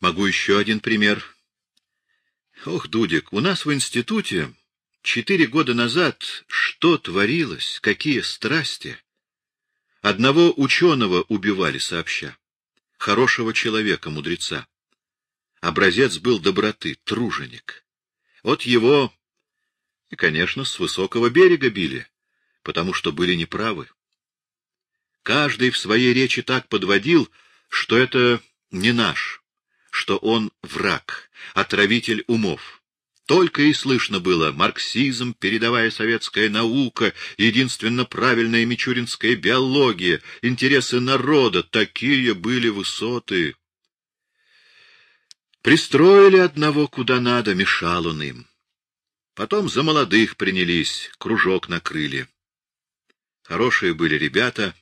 Могу еще один пример. Ох, Дудик, у нас в институте четыре года назад что творилось, какие страсти! Одного ученого убивали сообща, хорошего человека, мудреца. Образец был доброты, труженик. Вот его, и, конечно, с высокого берега били, потому что были неправы. Каждый в своей речи так подводил, что это не наш, что он враг, отравитель умов. Только и слышно было марксизм, передовая советская наука, единственно правильная мичуринская биология, интересы народа, такие были высоты. Пристроили одного куда надо, мешал он им. Потом за молодых принялись, кружок накрыли. Хорошие были ребята,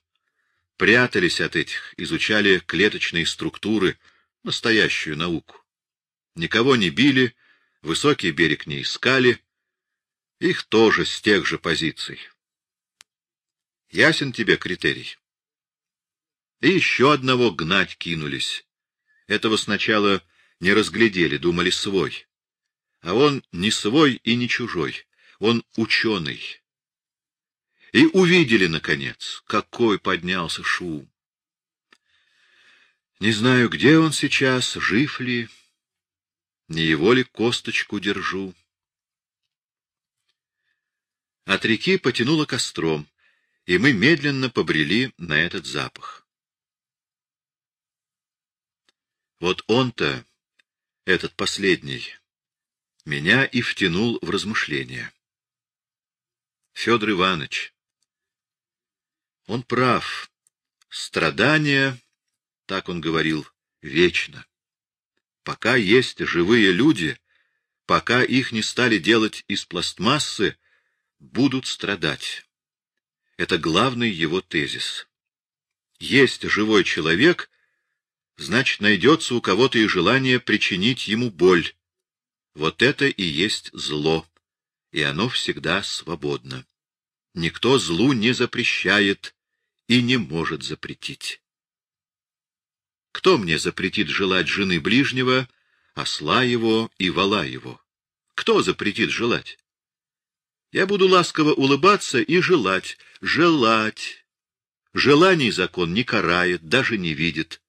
прятались от этих, изучали клеточные структуры, настоящую науку. Никого не били, высокий берег не искали, их тоже с тех же позиций. Ясен тебе критерий? И еще одного гнать кинулись. Этого сначала не разглядели, думали свой. А он не свой и не чужой, он ученый. И увидели, наконец, какой поднялся шум. Не знаю, где он сейчас, жив ли, не его ли косточку держу? От реки потянуло костром, и мы медленно побрели на этот запах. Вот он-то, этот последний, меня и втянул в размышления. Федор Иванович. Он прав. Страдания, так он говорил, вечно. Пока есть живые люди, пока их не стали делать из пластмассы, будут страдать. Это главный его тезис. Есть живой человек, значит, найдется у кого-то и желание причинить ему боль. Вот это и есть зло, и оно всегда свободно. Никто злу не запрещает и не может запретить. Кто мне запретит желать жены ближнего, осла его и вала его? Кто запретит желать? Я буду ласково улыбаться и желать, желать. Желаний закон не карает, даже не видит.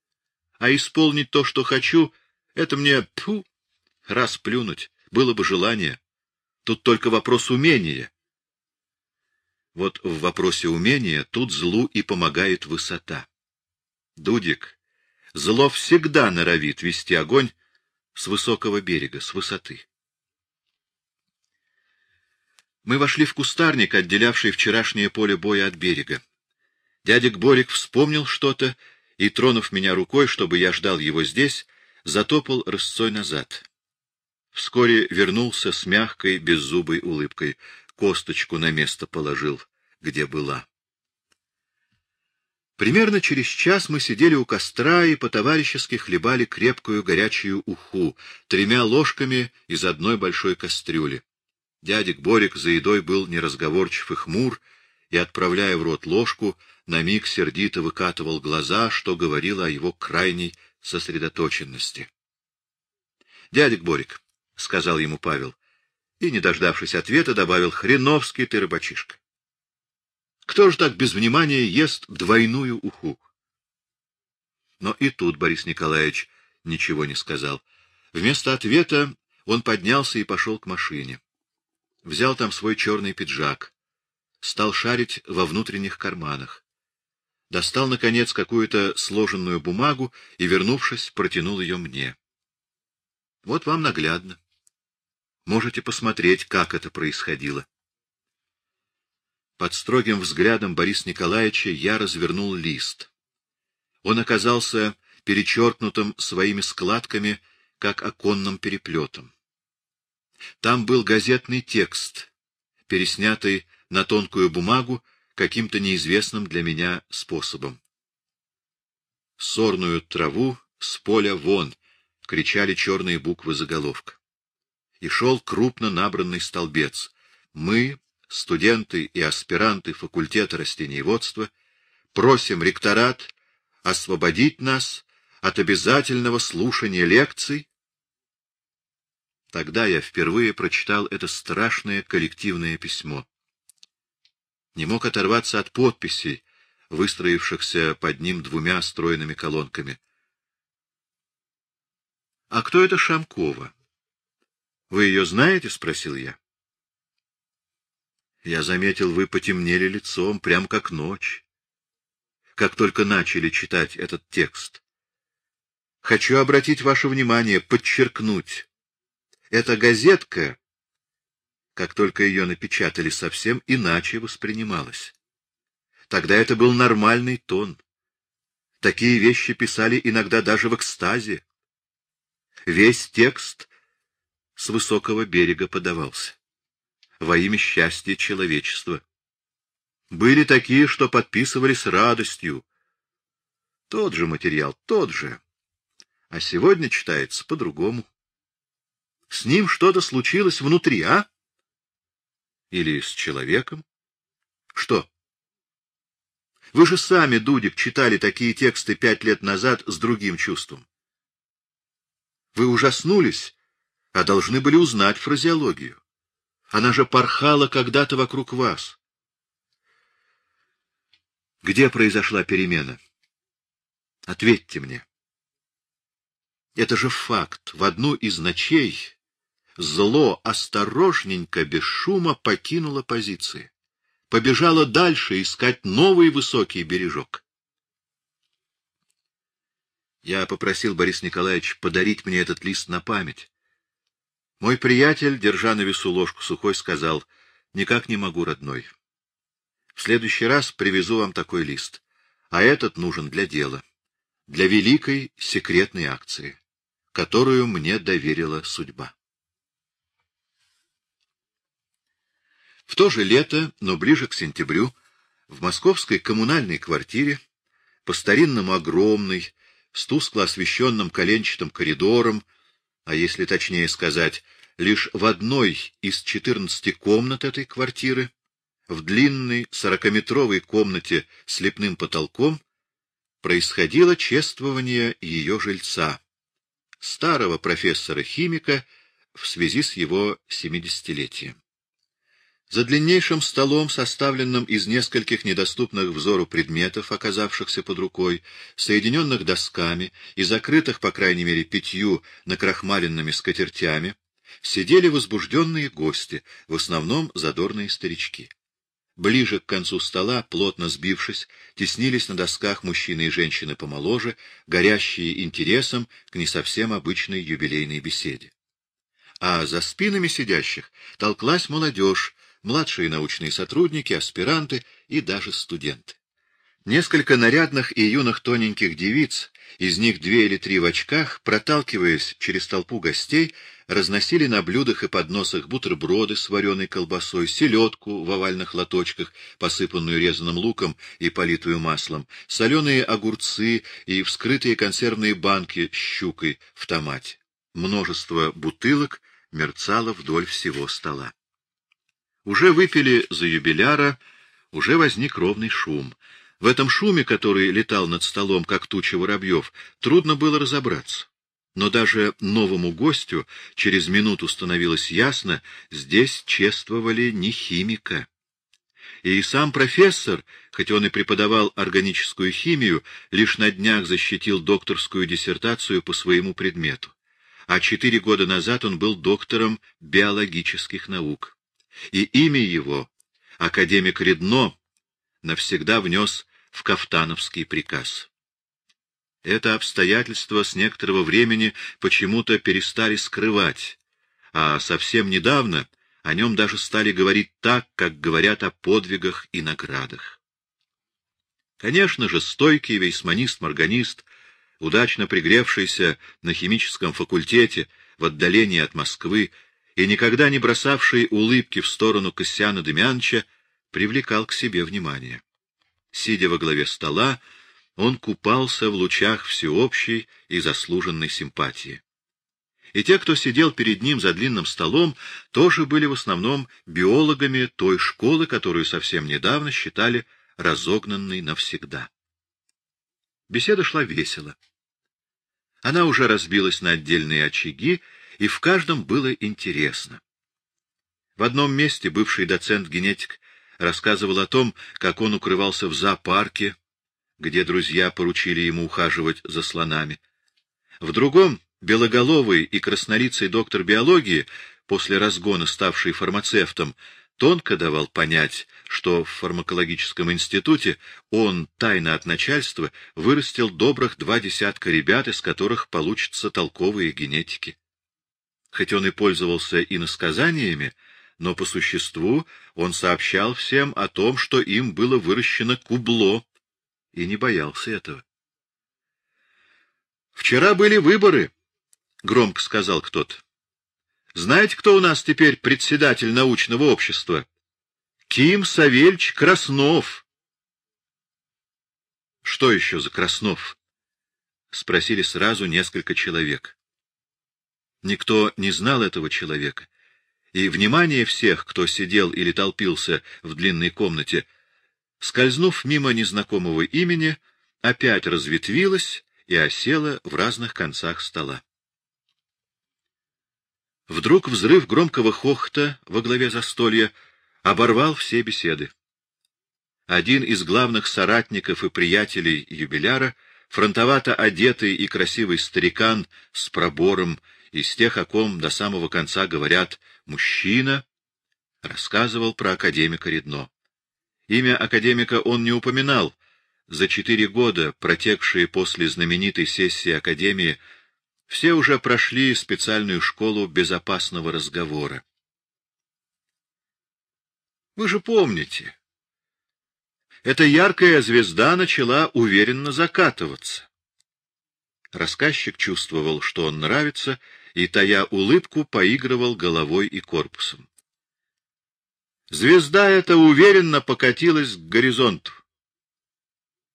А исполнить то, что хочу, это мне, пфу, раз плюнуть, было бы желание. Тут только вопрос умения. Вот в вопросе умения тут злу и помогает высота. Дудик, Зло всегда норовит вести огонь с высокого берега, с высоты. Мы вошли в кустарник, отделявший вчерашнее поле боя от берега. Дядик Борик вспомнил что-то и, тронув меня рукой, чтобы я ждал его здесь, затопал рысцой назад. Вскоре вернулся с мягкой, беззубой улыбкой. Косточку на место положил, где была. Примерно через час мы сидели у костра и по-товарищески хлебали крепкую горячую уху тремя ложками из одной большой кастрюли. Дядик Борик за едой был неразговорчив и хмур, и, отправляя в рот ложку, на миг сердито выкатывал глаза, что говорило о его крайней сосредоточенности. — Дядик Борик, — сказал ему Павел, и, не дождавшись ответа, добавил, — хреновский ты рыбачишка. Кто же так без внимания ест двойную уху? Но и тут Борис Николаевич ничего не сказал. Вместо ответа он поднялся и пошел к машине. Взял там свой черный пиджак. Стал шарить во внутренних карманах. Достал, наконец, какую-то сложенную бумагу и, вернувшись, протянул ее мне. Вот вам наглядно. Можете посмотреть, как это происходило. Под строгим взглядом Бориса Николаевича я развернул лист. Он оказался перечеркнутым своими складками, как оконным переплетом. Там был газетный текст, переснятый на тонкую бумагу каким-то неизвестным для меня способом. «Сорную траву с поля вон!» — кричали черные буквы заголовка. И шел крупно набранный столбец. «Мы, студенты и аспиранты факультета растениеводства, просим ректорат освободить нас от обязательного слушания лекций? Тогда я впервые прочитал это страшное коллективное письмо. Не мог оторваться от подписей, выстроившихся под ним двумя стройными колонками. — А кто это Шамкова? — Вы ее знаете? — спросил я. Я заметил, вы потемнели лицом, прям как ночь, как только начали читать этот текст. Хочу обратить ваше внимание, подчеркнуть. Эта газетка, как только ее напечатали, совсем иначе воспринималась. Тогда это был нормальный тон. Такие вещи писали иногда даже в экстазе. Весь текст с высокого берега подавался. Во имя счастья человечества. Были такие, что подписывали с радостью. Тот же материал, тот же. А сегодня читается по-другому. С ним что-то случилось внутри, а? Или с человеком? Что? Вы же сами, Дудик, читали такие тексты пять лет назад с другим чувством. Вы ужаснулись, а должны были узнать фразеологию. Она же порхала когда-то вокруг вас. Где произошла перемена? Ответьте мне. Это же факт. В одну из ночей зло осторожненько, без шума покинуло позиции. Побежало дальше искать новый высокий бережок. Я попросил Борис Николаевич подарить мне этот лист на память. Мой приятель, держа на весу ложку сухой, сказал, — Никак не могу, родной. В следующий раз привезу вам такой лист, а этот нужен для дела, для великой секретной акции, которую мне доверила судьба. В то же лето, но ближе к сентябрю, в московской коммунальной квартире, по-старинному огромной, с тускло освещенным коленчатым коридором, а если точнее сказать, лишь в одной из четырнадцати комнат этой квартиры, в длинной сорокаметровой комнате с лепным потолком, происходило чествование ее жильца, старого профессора-химика, в связи с его семидесятилетием. За длиннейшим столом, составленным из нескольких недоступных взору предметов, оказавшихся под рукой, соединенных досками и закрытых, по крайней мере, пятью накрахмаленными скатертями, сидели возбужденные гости, в основном задорные старички. Ближе к концу стола, плотно сбившись, теснились на досках мужчины и женщины помоложе, горящие интересом к не совсем обычной юбилейной беседе. А за спинами сидящих толклась молодежь, младшие научные сотрудники, аспиранты и даже студенты. Несколько нарядных и юных тоненьких девиц, из них две или три в очках, проталкиваясь через толпу гостей, разносили на блюдах и подносах бутерброды с вареной колбасой, селедку в овальных лоточках, посыпанную резаным луком и политую маслом, соленые огурцы и вскрытые консервные банки с щукой в томате. Множество бутылок мерцало вдоль всего стола. Уже выпили за юбиляра, уже возник ровный шум. В этом шуме, который летал над столом, как туча воробьев, трудно было разобраться. Но даже новому гостю через минуту становилось ясно, здесь чествовали не химика. И сам профессор, хоть он и преподавал органическую химию, лишь на днях защитил докторскую диссертацию по своему предмету. А четыре года назад он был доктором биологических наук и имя его академик Редно навсегда внес в Кафтановский приказ. Это обстоятельство с некоторого времени почему-то перестали скрывать, а совсем недавно о нем даже стали говорить так, как говорят о подвигах и наградах. Конечно же, стойкий вейсманист-морганист, удачно пригревшийся на химическом факультете в отдалении от Москвы, и никогда не бросавший улыбки в сторону Косяна Демьянча, привлекал к себе внимание. Сидя во главе стола, он купался в лучах всеобщей и заслуженной симпатии. И те, кто сидел перед ним за длинным столом, тоже были в основном биологами той школы, которую совсем недавно считали разогнанной навсегда. Беседа шла весело. Она уже разбилась на отдельные очаги, и в каждом было интересно. В одном месте бывший доцент-генетик рассказывал о том, как он укрывался в зоопарке, где друзья поручили ему ухаживать за слонами. В другом белоголовый и краснолицый доктор биологии, после разгона ставший фармацевтом, тонко давал понять, что в фармакологическом институте он, тайно от начальства, вырастил добрых два десятка ребят, из которых получатся толковые генетики. Хоть он и пользовался иносказаниями, но по существу он сообщал всем о том, что им было выращено кубло, и не боялся этого. «Вчера были выборы», — громко сказал кто-то. «Знаете, кто у нас теперь председатель научного общества?» Ким Савельич Краснов. — Что еще за Краснов? — спросили сразу несколько человек. Никто не знал этого человека, и внимание всех, кто сидел или толпился в длинной комнате, скользнув мимо незнакомого имени, опять разветвилось и осело в разных концах стола. Вдруг взрыв громкого хохота во главе застолья — оборвал все беседы. Один из главных соратников и приятелей юбиляра, фронтовато одетый и красивый старикан с пробором, из тех, о ком до самого конца говорят «мужчина», рассказывал про академика Редно. Имя академика он не упоминал. За четыре года, протекшие после знаменитой сессии Академии, все уже прошли специальную школу безопасного разговора. Вы же помните. Эта яркая звезда начала уверенно закатываться. Рассказчик чувствовал, что он нравится, и, тая улыбку, поигрывал головой и корпусом. Звезда эта уверенно покатилась к горизонту.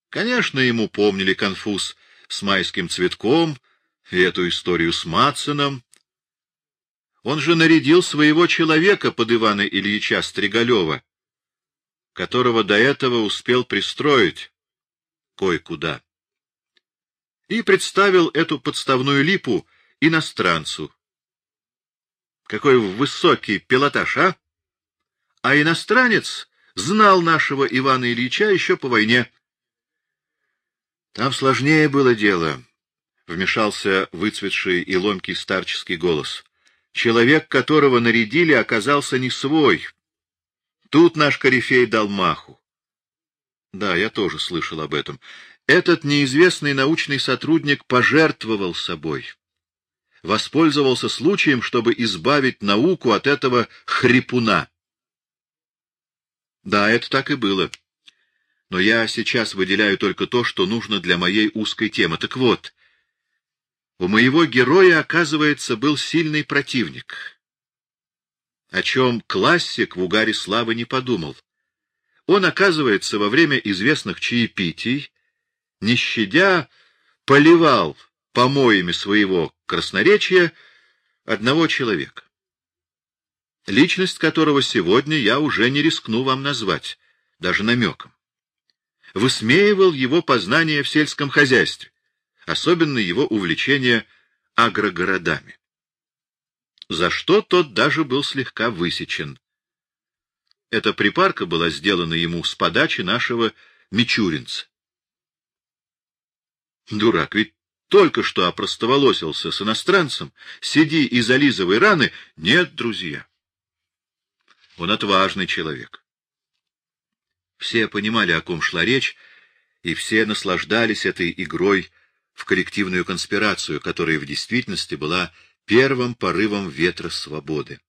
Конечно, ему помнили конфуз с майским цветком и эту историю с Матсоном, он же нарядил своего человека под Ивана Ильича Стригалева, которого до этого успел пристроить кое-куда. И представил эту подставную липу иностранцу. Какой высокий пилотаж, а? А иностранец знал нашего Ивана Ильича еще по войне. Там сложнее было дело, — вмешался выцветший и ломкий старческий голос. Человек, которого нарядили, оказался не свой. Тут наш корифей дал маху. Да, я тоже слышал об этом. Этот неизвестный научный сотрудник пожертвовал собой. Воспользовался случаем, чтобы избавить науку от этого хрипуна. Да, это так и было. Но я сейчас выделяю только то, что нужно для моей узкой темы. Так вот, у моего героя, оказывается, был сильный противник, о чем классик в угаре славы не подумал. Он, оказывается, во время известных чаепитий, не щадя, поливал помоями своего красноречия одного человека, личность которого сегодня я уже не рискну вам назвать, даже намеком. Высмеивал его познания в сельском хозяйстве, особенно его увлечение агрогородами. За что тот даже был слегка высечен. Эта припарка была сделана ему с подачи нашего Мичуринца. Дурак, ведь только что опростоволосился с иностранцем, сиди и зализывай раны. Нет, друзья. Он отважный человек. Все понимали, о ком шла речь, и все наслаждались этой игрой в коллективную конспирацию, которая в действительности была первым порывом ветра свободы.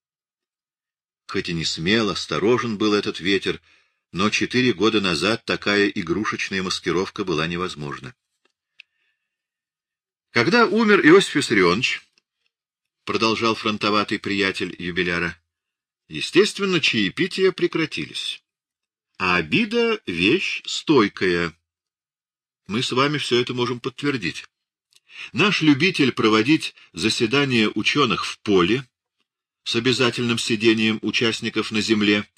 Хоть и не смел, осторожен был этот ветер, но четыре года назад такая игрушечная маскировка была невозможна. Когда умер Иосиф Виссарионович, продолжал фронтоватый приятель юбиляра, естественно, чаепития прекратились. А обида — вещь стойкая. Мы с вами все это можем подтвердить. Наш любитель проводить заседания ученых в поле с обязательным сидением участников на земле,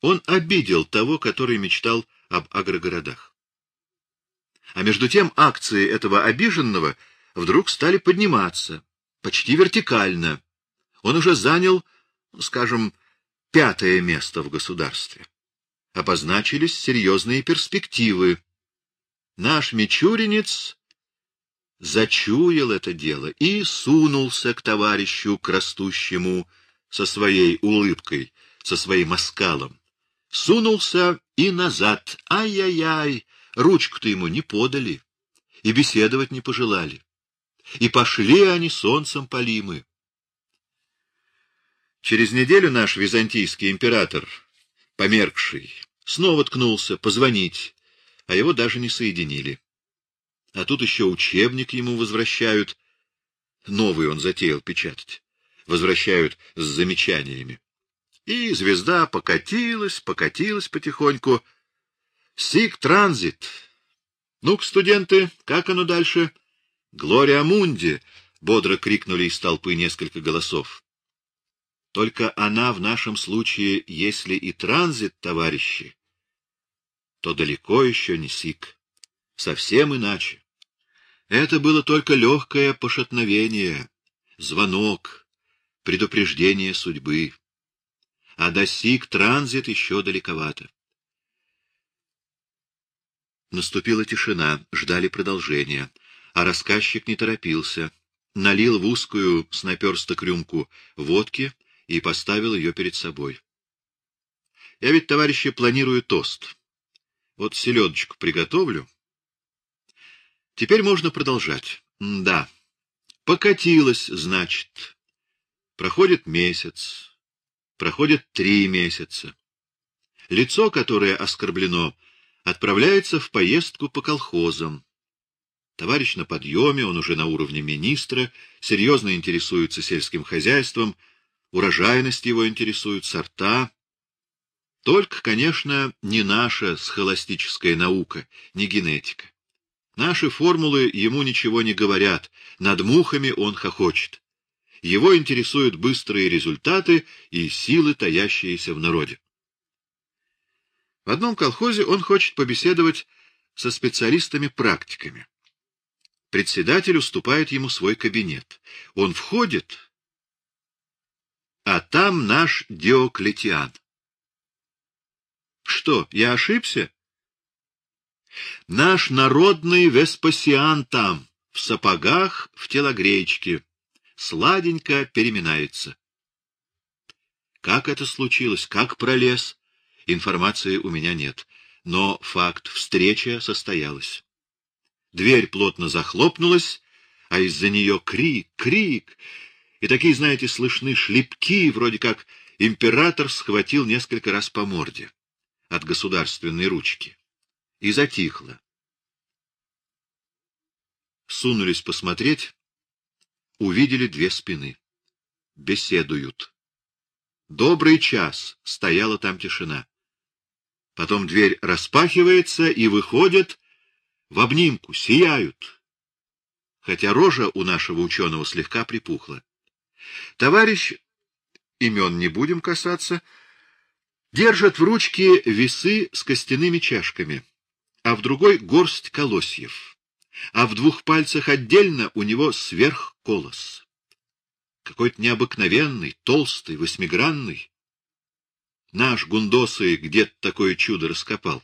он обидел того, который мечтал об агрогородах. А между тем акции этого обиженного вдруг стали подниматься, почти вертикально. Он уже занял, скажем, пятое место в государстве. Обозначились серьезные перспективы. Наш мичуринец зачуял это дело и сунулся к товарищу, к растущему, со своей улыбкой, со своим оскалом. Сунулся и назад. Ай-яй-яй, ручку-то ему не подали и беседовать не пожелали. И пошли они солнцем полимы. Через неделю наш византийский император, померкший, снова ткнулся позвонить, а его даже не соединили. А тут еще учебник ему возвращают. Новый он затеял печатать. Возвращают с замечаниями. И звезда покатилась, покатилась потихоньку. Сик транзит. Ну-ка, студенты, как оно дальше? Глория Мунди! Бодро крикнули из толпы несколько голосов. Только она в нашем случае, если и транзит, товарищи, то далеко еще не сик. Совсем иначе. Это было только легкое пошатновение, звонок, предупреждение судьбы. А до сик транзит еще далековато. Наступила тишина, ждали продолжения, а рассказчик не торопился. Налил в узкую с наперсток рюмку водки и поставил ее перед собой. Я ведь, товарищи, планирую тост. Вот селедочку приготовлю. Теперь можно продолжать. Да. Покатилась, значит. Проходит месяц. Проходит три месяца. Лицо, которое оскорблено, отправляется в поездку по колхозам. Товарищ на подъеме, он уже на уровне министра, серьезно интересуется сельским хозяйством, урожайность его интересует, сорта. Только, конечно, не наша схоластическая наука, не генетика. Наши формулы ему ничего не говорят, над мухами он хохочет. Его интересуют быстрые результаты и силы, таящиеся в народе. В одном колхозе он хочет побеседовать со специалистами-практиками. Председатель уступает ему свой кабинет. Он входит а там наш Диоклетиан. Что, я ошибся? Наш народный Веспасиан там, в сапогах, в телогречке, сладенько переминается. Как это случилось, как пролез, информации у меня нет, но факт встреча состоялась. Дверь плотно захлопнулась, а из-за нее крик, крик, и такие, знаете, слышны шлепки, вроде как император схватил несколько раз по морде от государственной ручки. И затихло. Сунулись посмотреть, увидели две спины. Беседуют. Добрый час стояла там тишина. Потом дверь распахивается, и выходят в обнимку, сияют. Хотя рожа у нашего ученого слегка припухла. Товарищ, имен не будем касаться, держит в ручке весы с костяными чашками, а в другой горсть колосьев, а в двух пальцах отдельно у него сверхколос. Какой-то необыкновенный, толстый, восьмигранный. Наш Гундосы где-то такое чудо раскопал.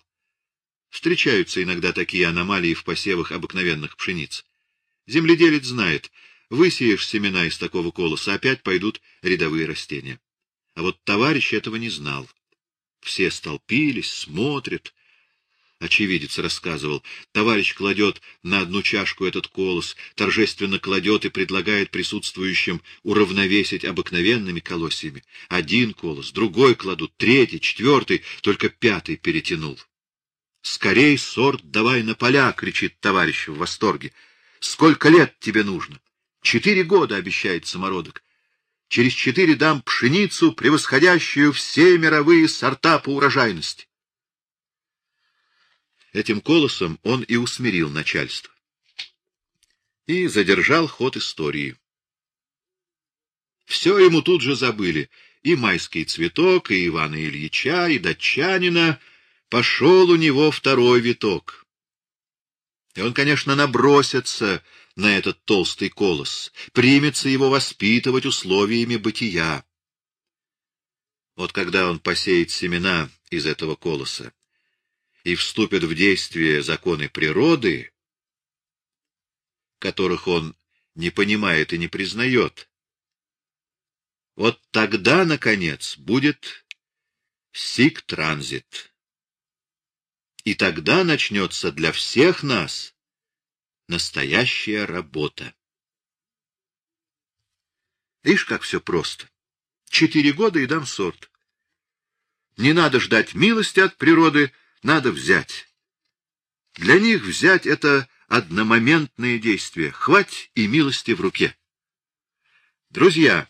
Встречаются иногда такие аномалии в посевах обыкновенных пшениц. Земледелец знает, Высеешь семена из такого колоса, опять пойдут рядовые растения. А вот товарищ этого не знал. Все столпились, смотрят. Очевидец рассказывал. Товарищ кладет на одну чашку этот колос, торжественно кладет и предлагает присутствующим уравновесить обыкновенными колосьями. Один колос, другой кладут, третий, четвертый, только пятый перетянул. «Скорей сорт давай на поля!» — кричит товарищ в восторге. «Сколько лет тебе нужно?» Четыре года, обещает самородок. Через четыре дам пшеницу, превосходящую все мировые сорта по урожайности. Этим колосом он и усмирил начальство. И задержал ход истории. Все ему тут же забыли. И майский цветок, и Ивана Ильича, и датчанина. Пошел у него второй виток. И он, конечно, набросится на этот толстый колос, примется его воспитывать условиями бытия. Вот когда он посеет семена из этого колоса и вступят в действие законы природы, которых он не понимает и не признает, вот тогда, наконец, будет сик-транзит. И тогда начнется для всех нас настоящая работа. Ишь, как все просто. Четыре года и дам сорт. Не надо ждать милости от природы, надо взять. Для них взять — это одномоментное действие. Хвать и милости в руке. Друзья,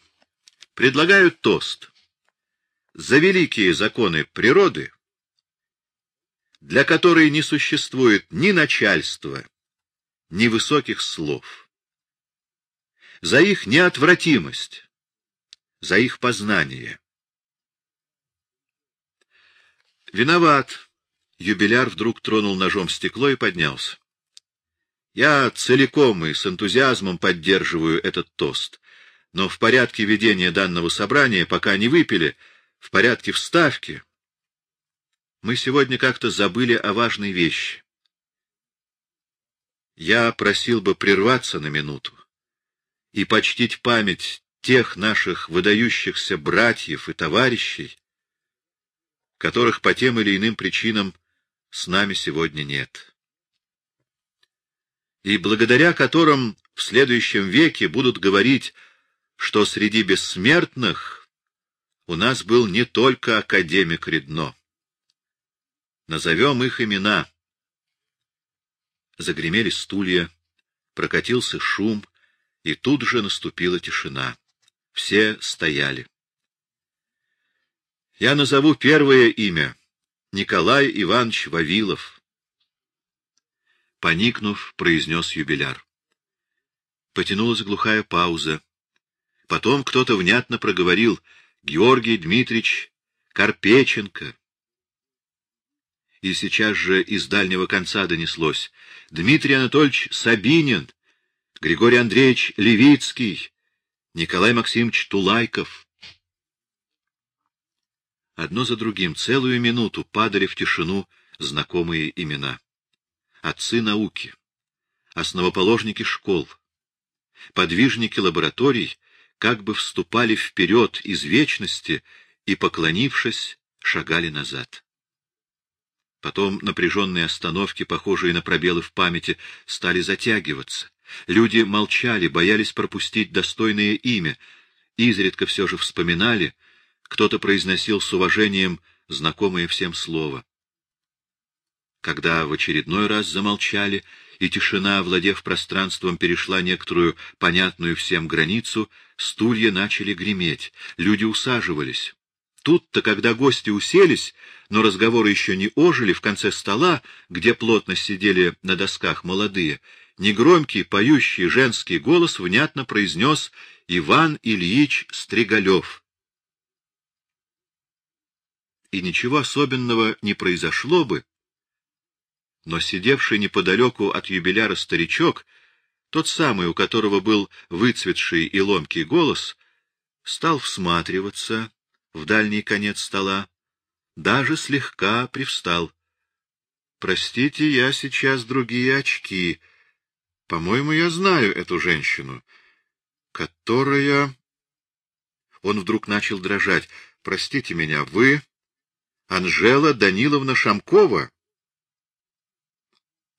предлагаю тост. За великие законы природы, для которой не существует ни начальства, ни высоких слов. За их неотвратимость, за их познание. Виноват. Юбиляр вдруг тронул ножом стекло и поднялся. Я целиком и с энтузиазмом поддерживаю этот тост, но в порядке ведения данного собрания, пока не выпили, в порядке вставки, мы сегодня как-то забыли о важной вещи. Я просил бы прерваться на минуту и почтить память тех наших выдающихся братьев и товарищей, которых по тем или иным причинам с нами сегодня нет. И благодаря которым в следующем веке будут говорить, что среди бессмертных у нас был не только академик Редно. Назовем их имена — Загремели стулья, прокатился шум, и тут же наступила тишина. Все стояли. Я назову первое имя — Николай Иванович Вавилов. Поникнув, произнес юбиляр. Потянулась глухая пауза. Потом кто-то внятно проговорил «Георгий Дмитриевич Карпеченко» и сейчас же из дальнего конца донеслось. Дмитрий Анатольевич Сабинин, Григорий Андреевич Левицкий, Николай Максимович Тулайков. Одно за другим целую минуту падали в тишину знакомые имена. Отцы науки, основоположники школ, подвижники лабораторий как бы вступали вперед из вечности и, поклонившись, шагали назад. Потом напряженные остановки, похожие на пробелы в памяти, стали затягиваться. Люди молчали, боялись пропустить достойное имя, изредка все же вспоминали, кто-то произносил с уважением знакомое всем слово. Когда в очередной раз замолчали, и тишина, владев пространством, перешла некоторую понятную всем границу, стулья начали греметь, люди усаживались. Тут-то, когда гости уселись, но разговоры еще не ожили, в конце стола, где плотно сидели на досках молодые, негромкий поющий женский голос внятно произнес Иван Ильич Стригалев. И ничего особенного не произошло бы, но сидевший неподалеку от юбиляра старичок, тот самый, у которого был выцветший и ломкий голос, стал всматриваться, в дальний конец стола, даже слегка привстал. — Простите, я сейчас другие очки. По-моему, я знаю эту женщину, которая... Он вдруг начал дрожать. — Простите меня, вы Анжела Даниловна Шамкова?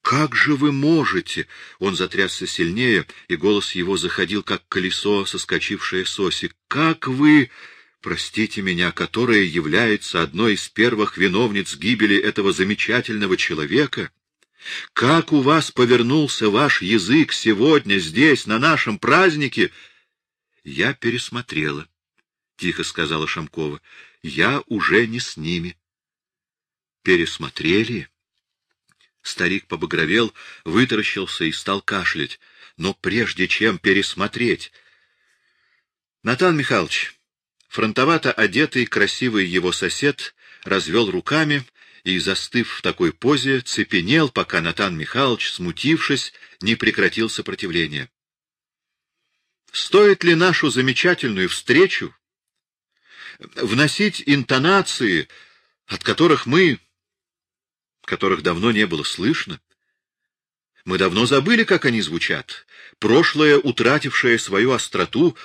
«Как же вы можете?» Он затрясся сильнее, и голос его заходил, как колесо, соскочившее с оси. «Как вы...» простите меня, которая является одной из первых виновниц гибели этого замечательного человека? Как у вас повернулся ваш язык сегодня здесь, на нашем празднике? Я пересмотрела, — тихо сказала Шамкова. Я уже не с ними. Пересмотрели? Старик побагровел, вытаращился и стал кашлять. Но прежде чем пересмотреть... Натан Михайлович, Фронтовато одетый, красивый его сосед развел руками и, застыв в такой позе, цепенел, пока Натан Михайлович, смутившись, не прекратил сопротивление. Стоит ли нашу замечательную встречу вносить интонации, от которых мы, которых давно не было слышно? Мы давно забыли, как они звучат. Прошлое, утратившее свою остроту,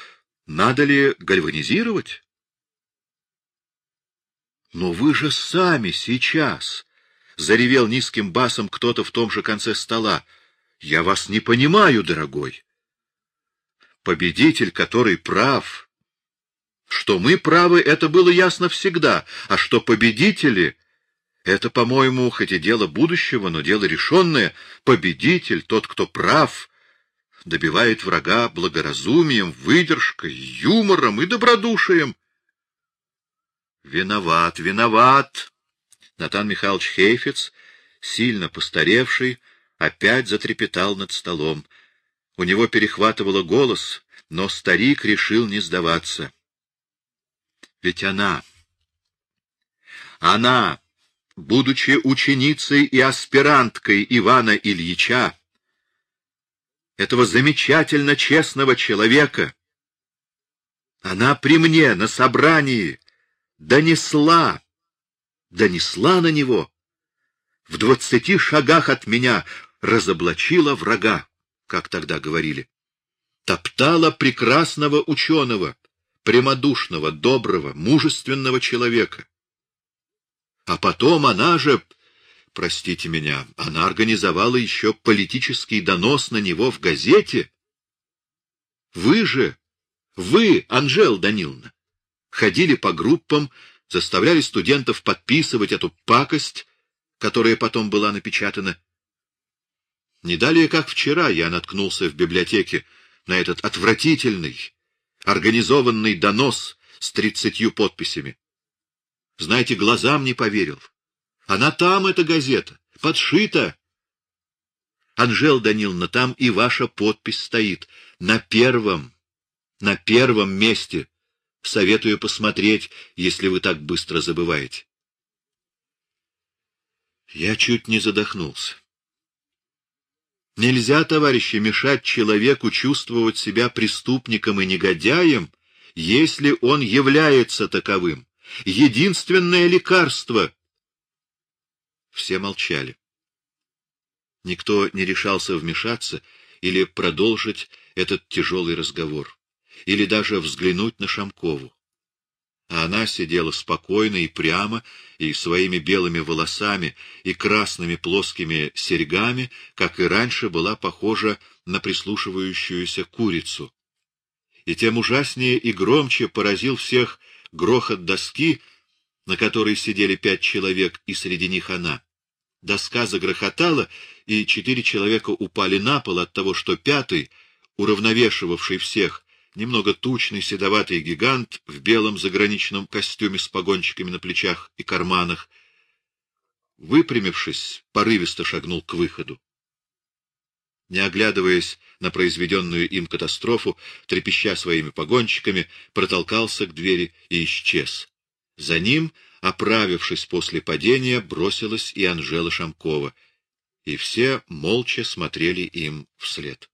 надо ли гальванизировать? Но вы же сами сейчас, — заревел низким басом кто-то в том же конце стола, — я вас не понимаю, дорогой. Победитель, который прав. Что мы правы, это было ясно всегда, а что победители — это, по-моему, хоть и дело будущего, но дело решенное. Победитель, тот, кто прав, добивает врага благоразумием, выдержкой, юмором и добродушием. Виноват, виноват. Натан Михайлович Хейфец, сильно постаревший, опять затрепетал над столом. У него перехватывало голос, но старик решил не сдаваться. Ведь она, она, будучи ученицей и аспиранткой Ивана Ильича, этого замечательно честного человека, она при мне на собрании донесла, донесла на него, в двадцати шагах от меня разоблачила врага, как тогда говорили, топтала прекрасного ученого, прямодушного, доброго, мужественного человека. А потом она же, простите меня, она организовала еще политический донос на него в газете. Вы же, вы, Анжел Даниловна, ходили по группам, заставляли студентов подписывать эту пакость, которая потом была напечатана. Не далее, как вчера, я наткнулся в библиотеке на этот отвратительный, организованный донос с тридцатью подписями. Знаете, глазам не поверил. Она там, эта газета, подшита. Анжел Даниловна, там и ваша подпись стоит. На первом, на первом месте. Советую посмотреть, если вы так быстро забываете. Я чуть не задохнулся. Нельзя, товарищи, мешать человеку чувствовать себя преступником и негодяем, если он является таковым. Единственное лекарство. Все молчали. Никто не решался вмешаться или продолжить этот тяжелый разговор или даже взглянуть на Шамкову. А она сидела спокойно и прямо, и своими белыми волосами, и красными плоскими серьгами, как и раньше, была похожа на прислушивающуюся курицу. И тем ужаснее и громче поразил всех грохот доски, на которой сидели пять человек, и среди них она. Доска загрохотала, и четыре человека упали на пол от того, что пятый, уравновешивавший всех, немного тучный седоватый гигант в белом заграничном костюме с погончиками на плечах и карманах, выпрямившись, порывисто шагнул к выходу. Не оглядываясь на произведенную им катастрофу, трепеща своими погончиками, протолкался к двери и исчез. За ним, оправившись после падения, бросилась и Анжела Шамкова, и все молча смотрели им вслед.